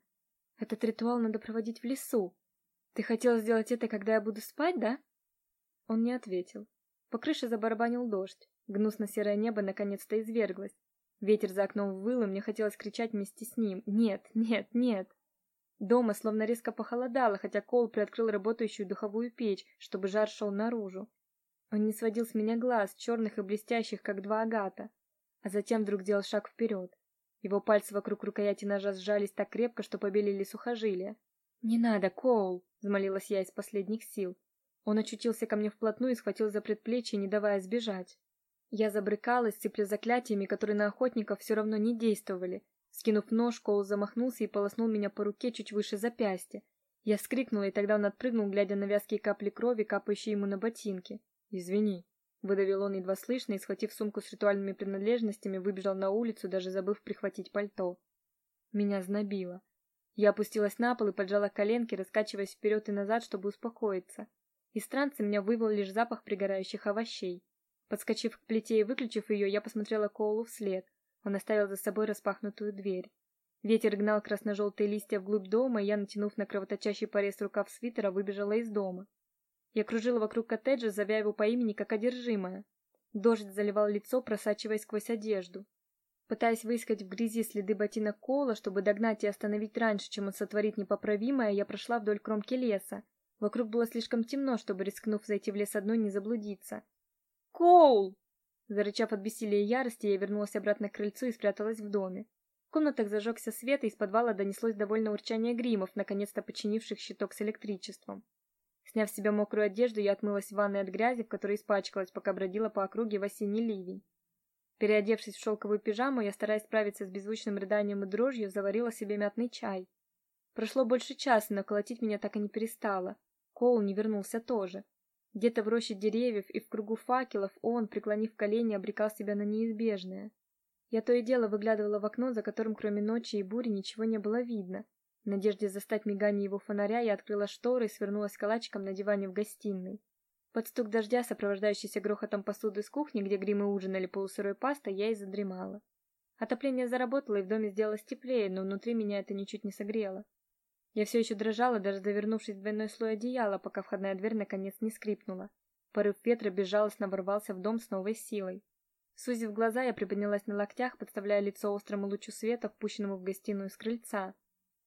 Speaker 1: Этот ритуал надо проводить в лесу. Ты хотел сделать это, когда я буду спать, да? Он не ответил. По крыше забарабанил дождь. Гнусно-серое небо наконец-то изверглось. Ветер за окном выл, и мне хотелось кричать вместе с ним: "Нет, нет, нет!" Дома словно резко похолодало, хотя Кол приоткрыл работающую духовую печь, чтобы жар шел наружу. Он не сводил с меня глаз, черных и блестящих, как два агата, а затем вдруг сделал шаг вперед. Его пальцы вокруг рукояти ножа сжались так крепко, что побелели сухожилия. "Не надо, Коул", взмолилась я из последних сил. Он очутился ко мне вплотную и схватил за предплечье, не давая сбежать. Я забрыкалась, сыпля заклятиями, которые на охотников все равно не действовали. Скинув нож, Коул замахнулся и полоснул меня по руке чуть выше запястья. Я вскрикнула, и тогда он отпрыгнул, глядя на вязкие капли крови, капающие ему на ботинки. "Извини", выдавил он едва слышно и, схватив сумку с ритуальными принадлежностями, выбежал на улицу, даже забыв прихватить пальто. Меня знобило. Я опустилась на пол и поджала коленки, раскачиваясь вперед и назад, чтобы успокоиться. Из транса меня вывел лишь запах пригорающих овощей. Подскочив к плите и выключив ее, я посмотрела Коулу вслед. Он оставил за собой распахнутую дверь. Ветер гнал красно-желтые листья вглубь дома, и я, натянув на кровоточащий порез рукав свитера, выбежала из дома. Я кружила вокруг коттеджа, зовя его по имени как одержимая. Дождь заливал лицо, просачиваясь сквозь одежду. Пытаясь выискать в грязи следы ботинок Кола, чтобы догнать и остановить раньше, чем он сотворит непоправимое, я прошла вдоль кромки леса. Вокруг было слишком темно, чтобы, рискнув зайти в лес одной, не заблудиться. «Коул!» Зарычав от бессилия и ярости, я вернулась обратно к крыльцу и спряталась в доме. В комнатах зажегся свет, и из подвала донеслось довольно урчание гримов, наконец-то починивших щиток с электричеством. Сняв с себя мокрую одежду, я отмылась в ванной от грязи, в которой испачкалась, пока бродила по округе в осенний ливень. Переодевшись в шелковую пижаму, я, стараясь справиться с беззвучным рыданием и дрожью, заварила себе мятный чай. Прошло больше часа, но колотить меня так и не перестало. Коул не вернулся тоже. Где-то в роще деревьев и в кругу факелов он, преклонив колени, обрекал себя на неизбежное. Я то и дело выглядывала в окно, за которым кроме ночи и бури ничего не было видно. В надежде застать мигание его фонаря, я открыла шторы и свернулась калачиком на диване в гостиной. Под стук дождя, сопровождающийся грохотом посуды с кухни, где гримы ужинали полусырой пастой, я и задремала. Отопление заработало, и в доме сделалось теплее, но внутри меня это ничуть не согрело. Я все еще дрожала, даже завернувшись в двойной слой одеяла, пока входная дверь наконец не скрипнула. Порыв ветра безжалостно ворвался в дом с новой силой. Сузив глаза, я приподнялась на локтях, подставляя лицо острому лучу света, впущенному в гостиную с крыльца.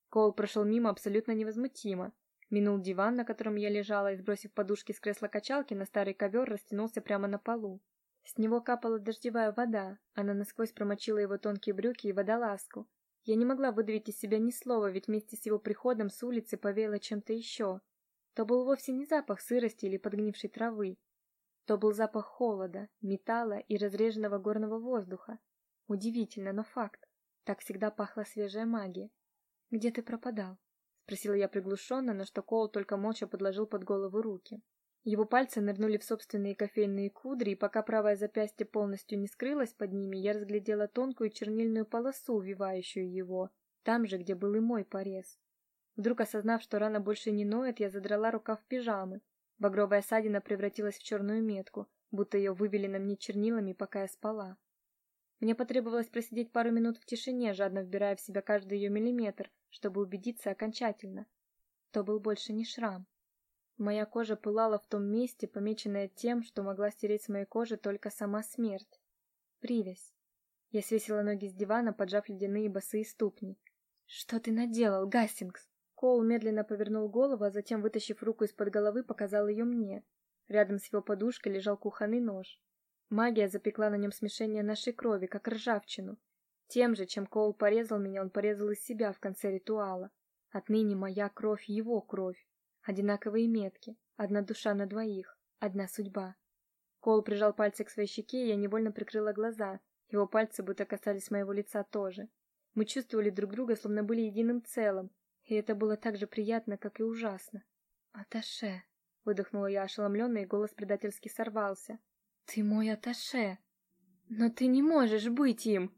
Speaker 1: Коул прошел мимо абсолютно невозмутимо. Минул диван, на котором я лежала, и, сбросив подушки с кресла-качалки на старый ковер, растянулся прямо на полу. С него капала дождевая вода, она насквозь промочила его тонкие брюки и водолазку. Я не могла выдавить из себя ни слова, ведь вместе с его приходом с улицы повеяло чем-то еще. То был вовсе не запах сырости или подгнившей травы. То был запах холода, металла и разреженного горного воздуха. Удивительно, но факт. Так всегда пахла свежая магия. Где ты пропадал? спросила я приглушенно, на что Коул только молча подложил под голову руки. Его пальцы нырнули в собственные кофейные кудри, и пока правое запястье полностью не скрылось под ними, я разглядела тонкую чернильную полосу, увивающую его, там же, где был и мой порез. Вдруг осознав, что рана больше не ноет, я задрала рукав пижамы. Багровая ссадина превратилась в черную метку, будто ее вывели на мне чернилами, пока я спала. Мне потребовалось просидеть пару минут в тишине, жадно вбирая в себя каждый ее миллиметр, чтобы убедиться окончательно. То был больше не шрам. Моя кожа пылала в том месте, помеченное тем, что могла стереть с моей кожи только сама смерть. Привязь. Я свесила ноги с дивана, поджав ледяные босые ступни. Что ты наделал, Гастингс? Коул медленно повернул голову, а затем, вытащив руку из-под головы, показал ее мне. Рядом с его подушкой лежал кухонный нож. Магия запекла на нем смешение нашей крови, как ржавчину. Тем же, чем Коул порезал меня, он порезал из себя в конце ритуала. Отныне моя кровь его кровь. Одинаковые метки, одна душа на двоих, одна судьба. Кол прижал пальцы к своей щеке, и я невольно прикрыла глаза. Его пальцы будто касались моего лица тоже. Мы чувствовали друг друга, словно были единым целым, и это было так же приятно, как и ужасно. Аташе, выдохнула я ошеломленно, и голос предательски сорвался. Ты мой аташе. Но ты не можешь быть им.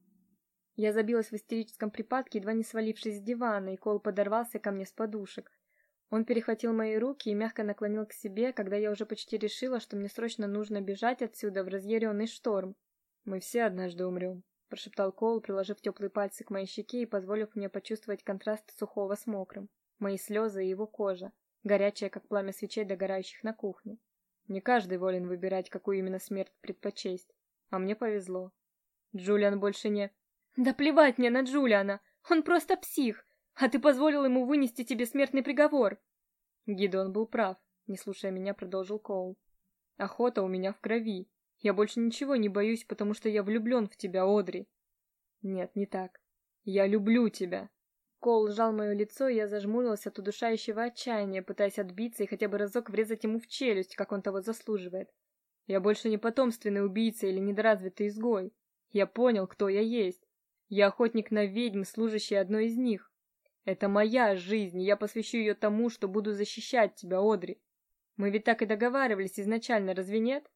Speaker 1: Я забилась в истерическом припадке, едва не свалившись с дивана, и Кол подорвался ко мне с подушек. Он перехватил мои руки и мягко наклонил к себе, когда я уже почти решила, что мне срочно нужно бежать отсюда в разъяренный шторм. Мы все однажды умрем», — прошептал Коул, приложив теплые пальцы к моей щеке и позволив мне почувствовать контраст сухого с мокрым. Мои слезы и его кожа, горячая, как пламя свечей, догорающих на кухне. Не каждый волен выбирать, какую именно смерть предпочесть. А мне повезло. Джулиан больше не... Да плевать мне на Джулиана! Он просто псих! А ты позволил ему вынести тебе смертный приговор. Гидон был прав, не слушая меня, продолжил Коул. Охота у меня в крови. Я больше ничего не боюсь, потому что я влюблен в тебя, Одри. Нет, не так. Я люблю тебя. Коул сжал мое лицо, и я зажмурилась от удушающего отчаяния, пытаясь отбиться и хотя бы разок врезать ему в челюсть, как он того заслуживает. Я больше не потомственный убийца или недоразвитый изгой. Я понял, кто я есть. Я охотник на ведьм, служащий одной из них. Это моя жизнь, я посвящу ее тому, что буду защищать тебя, Одри. Мы ведь так и договаривались изначально, разве нет?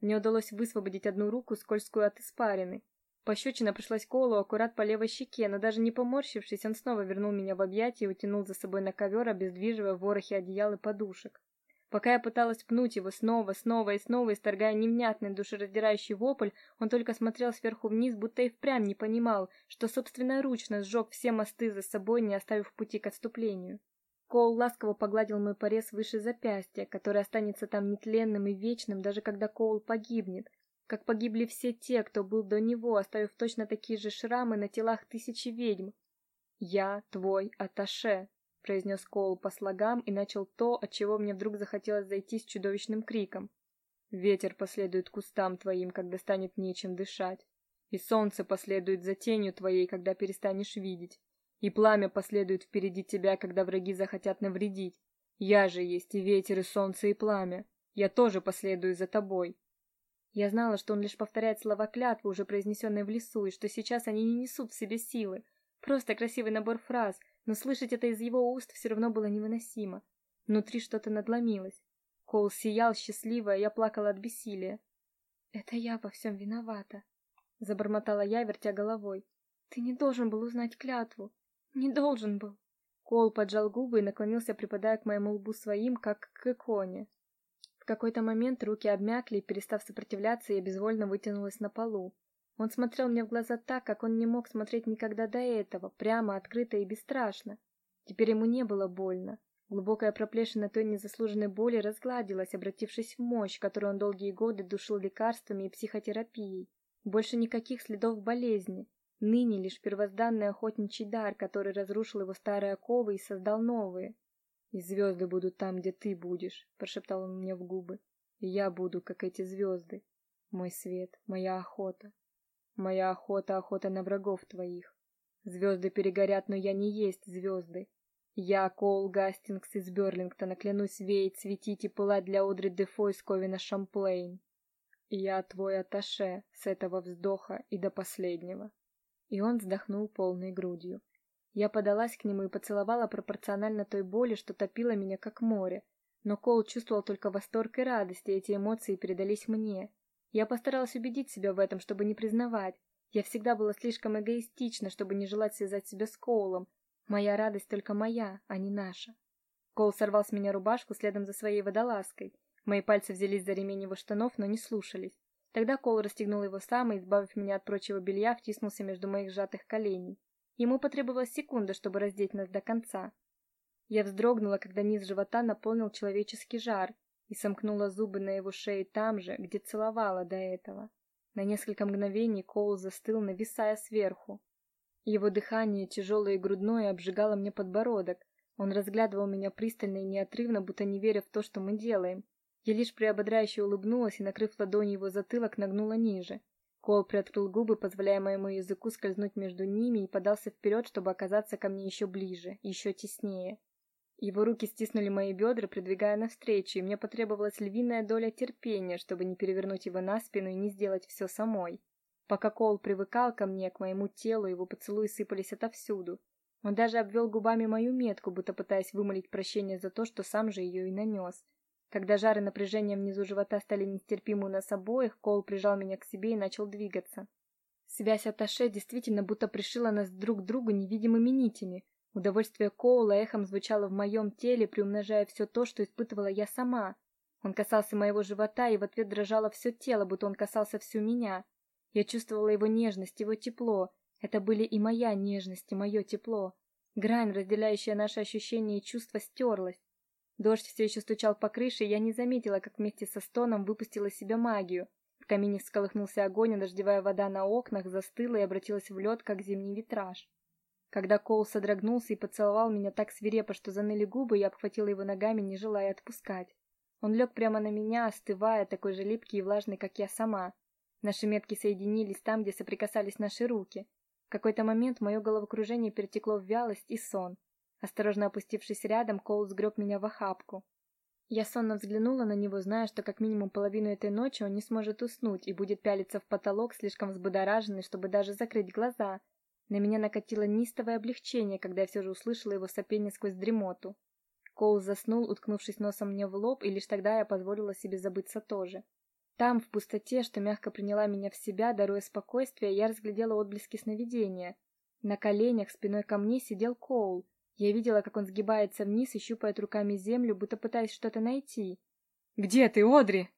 Speaker 1: Мне удалось высвободить одну руку, скользкую от испарины. Пощечина пришлась Колу аккурат по левой щеке, но даже не поморщившись, он снова вернул меня в объятия и утянул за собой на ковер, обездвиживая в ворохе одеял и подушек.
Speaker 3: Пока я пыталась пнуть его снова, снова и снова, исторгая невнятный душераздирающий вопль, он только смотрел сверху вниз, будто и впрямь не понимал, что собственноручно сжег все мосты за собой, не оставив пути к отступлению. Коул ласково погладил мой порез выше запястья, который останется там нетленным и вечным, даже когда Коул погибнет, как погибли все те, кто был до него, оставив точно такие же шрамы на телах тысячи ведьм. Я твой аташе, произнес Коул по слогам и начал то, от чего мне вдруг захотелось зайти с чудовищным криком. Ветер последует кустам твоим, когда станет нечем дышать, и солнце последует за тенью твоей, когда перестанешь видеть. И пламя последует впереди тебя, когда враги захотят навредить. Я же есть и ветер, и солнце, и пламя. Я тоже последую за тобой. Я знала, что он лишь повторяет слова клятвы, уже произнесенные в лесу, и что сейчас они не несут в себе силы. Просто красивый набор фраз, но слышать это из его уст все равно было невыносимо. Внутри что-то надломилось. Коул сиял счастливо, а я плакала от бессилия. «Это я во всем виновата», — забормотала я, вертя головой. «Ты не должен был узнать клятву. Не должен был. Кол поджал губы и наклонился, припадая к моему лбу своим, как к иконе. В какой-то момент руки обмякли, перестав сопротивляться, я безвольно вытянулась на полу. Он смотрел мне в глаза так, как он не мог смотреть никогда до этого, прямо, открыто и бесстрашно. Теперь ему не было больно. Глубокая проплешина той незаслуженной боли разгладилась, обратившись в мощь, которую он долгие годы душил лекарствами и психотерапией. Больше никаких следов болезни. Ныне лишь первозданный охотничий дар, который разрушил его старые оковы и создал новые. «И звезды будут там, где ты будешь», — прошептал он мне в губы. «И я буду, как эти звезды. Мой свет, моя охота. Моя охота — охота на врагов твоих. Звезды перегорят, но я не есть звезды. Я, Коул Гастингс из Берлингтона, клянусь веять, светить и пылать для Одри Дефо из Ковина Шамплейн. Я твой аташе с этого вздоха и до последнего. И он вздохнул полной грудью. Я подалась к нему и поцеловала пропорционально той боли, что топила меня как море. Но Кол чувствовал только восторг и радость, и эти эмоции передались мне. Я постаралась убедить себя в этом, чтобы не признавать. Я всегда была слишком эгоистична, чтобы не желать связать себя с Коулом. Моя радость только моя, а не наша. Кол сорвал с меня рубашку следом за своей водолазкой. Мои пальцы взялись за ремень его штанов, но не слушались. Тогда Кол расстегнул его сам и, избавив меня от прочего белья, втиснулся между моих сжатых коленей. Ему потребовалась секунда, чтобы раздеть нас до конца. Я вздрогнула, когда низ живота наполнил человеческий жар, и сомкнула зубы на его шее там же, где целовала до этого. На несколько мгновений Коул застыл, нависая сверху. Его дыхание, тяжелое и грудное, обжигало мне подбородок. Он разглядывал меня пристально и неотрывно, будто не веря в то, что мы делаем. Я лишь приободряюще улыбнулась и, накрыв ладонью его затылок, нагнула ниже. Кол приоткрыл губы, позволяя моему языку скользнуть между ними, и подался вперед, чтобы оказаться ко мне еще ближе, еще теснее. Его руки стиснули мои бедра, придвигая навстречу, и мне потребовалась львиная доля терпения, чтобы не перевернуть его на спину и не сделать все самой. Пока Кол привыкал ко мне, к моему телу, его поцелуи сыпались отовсюду. Он даже обвел губами мою метку, будто пытаясь вымолить прощение за то, что сам же ее и нанес. Когда жар и напряжение внизу живота стали нестерпимы у нас обоих, Кол прижал меня к себе и начал двигаться. Связь Аташе действительно будто пришила нас друг к другу невидимыми нитями. Удовольствие Коула эхом звучало в моем теле, приумножая все то, что испытывала я сама. Он касался моего живота, и в ответ дрожало все тело, будто он касался всю меня. Я чувствовала его нежность, его тепло. Это были и моя нежность, и мое тепло. Грань, разделяющая наши ощущения и чувства, стерлась. Дождь все еще стучал по крыше, и я не заметила, как вместе со стоном выпустила себя магию. В камине всколыхнулся огонь, а дождевая вода на окнах застыла и обратилась в лед, как зимний витраж. Когда Коул содрогнулся и поцеловал меня так свирепо, что заныли губы, я обхватила его ногами, не желая отпускать. Он лег прямо на меня, остывая, такой же липкий и влажный, как я сама. Наши метки соединились там, где соприкасались наши руки. В какой-то момент мое головокружение перетекло в вялость и сон. Осторожно опустившись рядом, Коул сгреб меня в охапку. Я сонно взглянула на него, зная, что как минимум половину этой ночи он не сможет уснуть и будет пялиться в потолок, слишком взбудораженный, чтобы даже закрыть глаза. На меня накатило нистовое облегчение, когда я все же услышала его сопение сквозь дремоту. Коул заснул, уткнувшись носом мне в лоб, и лишь тогда я позволила себе забыться тоже. Там, в пустоте, что мягко приняла меня в себя, даруя спокойствие, я разглядела отблески сновидения. На коленях спиной ко мне сидел Коул,
Speaker 1: Я видела, как он сгибается вниз и щупает руками землю, будто пытаясь что-то найти.
Speaker 3: «Где ты, Одри?»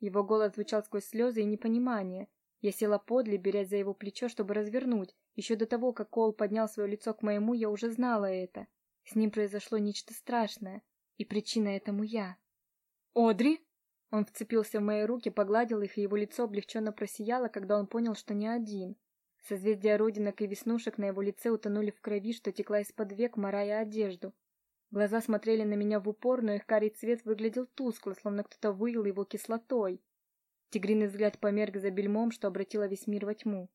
Speaker 1: Его голос звучал сквозь слезы и непонимание. Я села подле, берясь за его плечо, чтобы развернуть. Еще до того, как Кол поднял свое лицо к моему, я уже знала это. С ним произошло нечто страшное, и причина этому я.
Speaker 3: «Одри?»
Speaker 1: Он вцепился в мои руки, погладил их, и его лицо облегченно просияло, когда он понял, что не один. Созвездия родинок и веснушек на его лице утонули в крови, что текла из-под век, морая одежду. Глаза смотрели на меня в упор, но их карий цвет выглядел тускло, словно кто-то выил его кислотой. Тигриный взгляд померк за бельмом, что обратило весь мир во тьму.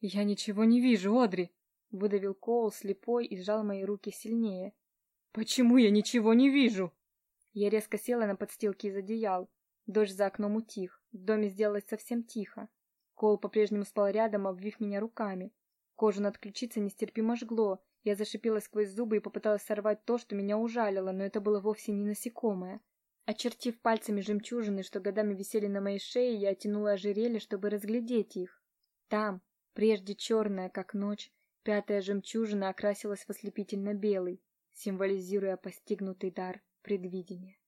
Speaker 3: «Я ничего не вижу, Одри!»
Speaker 1: — выдавил Коул слепой и сжал мои руки сильнее.
Speaker 3: «Почему я ничего не вижу?»
Speaker 1: Я резко села на подстилки из одеял. Дождь за окном утих. В доме сделалось совсем тихо. Коул по-прежнему спал рядом, обвив меня руками. Кожу над ключицей нестерпимо жгло. Я зашипела сквозь зубы и попыталась сорвать то, что меня ужалило, но это было вовсе не насекомое. Очертив пальцами жемчужины, что годами висели на моей шее, я оттянула ожерелье, чтобы разглядеть их. Там, прежде черная, как ночь, пятая жемчужина окрасилась в ослепительно белый, символизируя постигнутый дар предвидения.